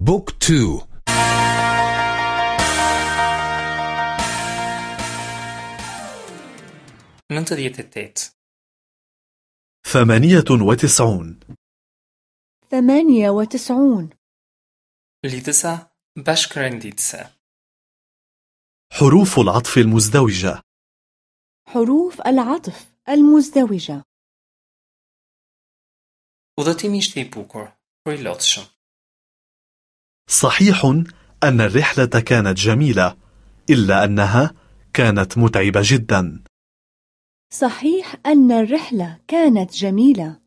Book two. Nëntëdhjetë e tetë ثمانية وتسعون. ثمانية وتسعون. Lidhëza bashkërenditëse حروف العطف المزدوجة. حروف العطف المزدوجة. Udhëtimi ishte i bukur, por i lotshëm. صحيح أن الرحلة كانت جميلة إلا أنها كانت متعبة جدا. صحيح أن الرحلة كانت جميلة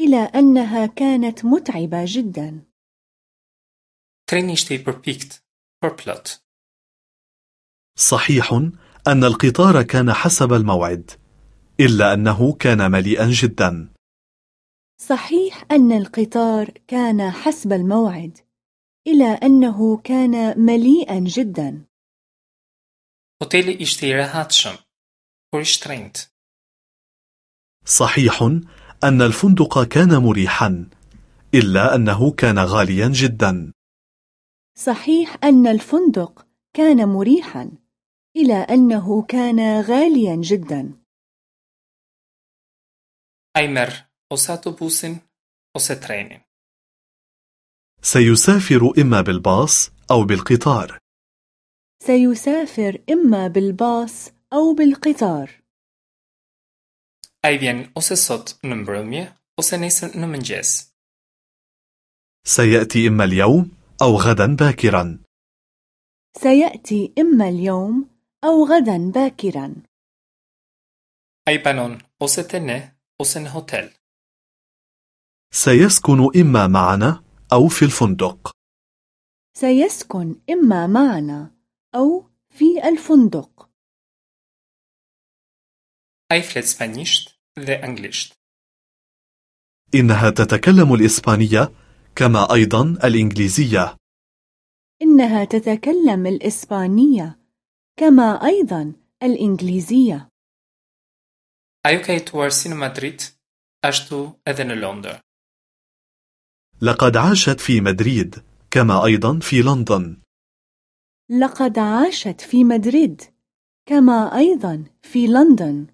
إلى أنها كانت متعبة جدا. صحيح أن القطار كان حسب الموعد إلا أنه كان مليئا جدا. صحيح أن القطار كان حسب الموعد إلى أنه كان مليئا جدا Hoteli ishte i rehatshëm, por i shtrenjtë. صحيح أن الفندق كان مريحا إلا أنه كان غاليا جدا صحيح أن الفندق كان مريحا إلى أنه كان غاليا جدا merr ose autobusin ose trenin. سيسافر إما بالباص أو بالقطار سيسافر إما بالباص أو بالقطار Ai vjen ose sot në mbrëmje ose nesër në mëngjes. سيأتي إما اليوم أو غدا باكرا سيأتي إما اليوم أو غدا باكرا Ai banon ose te ne ose në hotel. سيسكن إما معنا أو في الفندق. سيسكن إما معنا أو في الفندق. Ai flet spanjisht dhe anglisht. إنها تتكلم الإسبانية كما أيضا الإنجليزية. إنها تتكلم الإسبانية كما أيضا الإنجليزية. Ajo ka jetuar si në Madrid, ashtu edhe në Londër. لقد عاشت في مدريد كما أيضا في لندن. لقد عاشت في مدريد كما أيضا في لندن.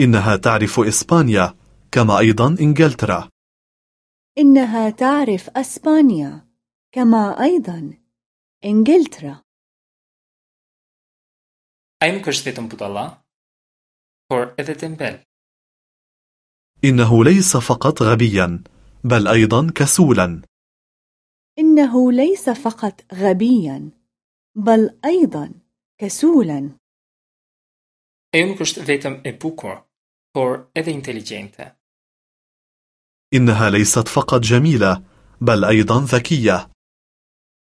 إنها تعرف إسبانيا كما أيضا إنجلترا. إنها تعرف أسبانيا كما أيضا إنجلترا. Ai nuk është por edhe tembel. إنه ليس فقط غبيا بل أيضا كسولا إنه ليس فقط غبيا بل أيضا كسولا është vetëm e bukur, por edhe inteligjente. إنها ليست فقط جميلة بل أيضا ذكية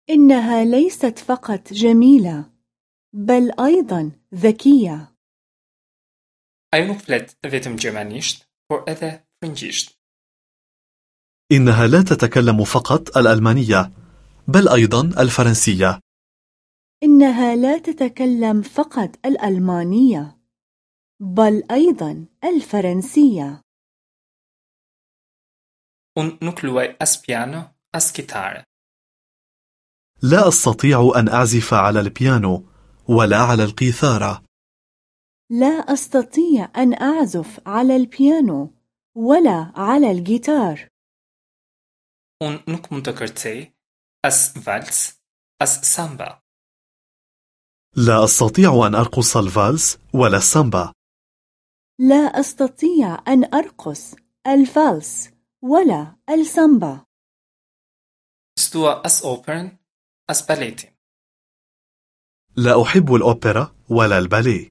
إنها ليست فقط جميلة بل أيضا ذكية Ajo nuk flet vetëm gjermanisht, por edhe frëngjisht. إنها لا تتكلم فقط الألمانية بل أيضا الفرنسية إنها لا تتكلم فقط الألمانية بل أيضا الفرنسية Unë nuk luaj as piano, as kitare. لا أستطيع أن أعزف على البيانو ولا على القيثارة لا أستطيع أن أعزف على البيانو ولا على الجيتار Unë nuk mund të kërcej as vals, as samba. لا أستطيع أن أرقص الفالس ولا السامبا لا أستطيع أن أرقص الفالس ولا السامبا Stua as operën, as baletin. لا أحب الأوبرا ولا الباليه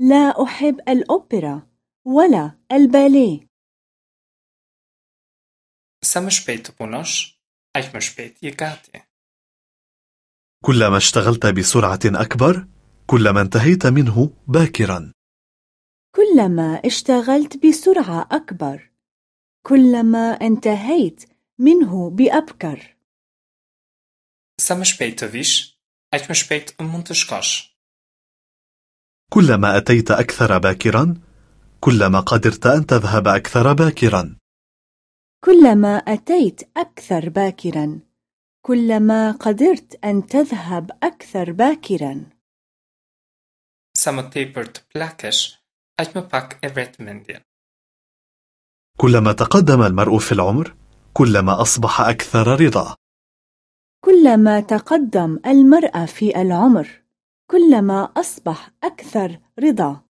لا أحب الأوبرا ولا الباليه Sa më shpejt të punosh, aq më shpejt je gati. كلما اشتغلت بسرعة أكبر كلما انتهيت منه باكرا كلما اشتغلت بسرعة أكبر كلما انتهيت منه بأبكر Sa më shpejt të vish, aq më shpejt mund të shkosh. كلما أتيت أكثر باكرا كلما قدرت أن تذهب أكثر باكرا. كلما أتيت أكثر باكرا كلما قدرت أن تذهب أكثر باكرا. Të plakesh, aq më pak e. كلما تقدم المرء في العمر كلما أصبح أكثر رضا. كلما تقدم المرأة في العمر كلما أصبح أكثر رضا.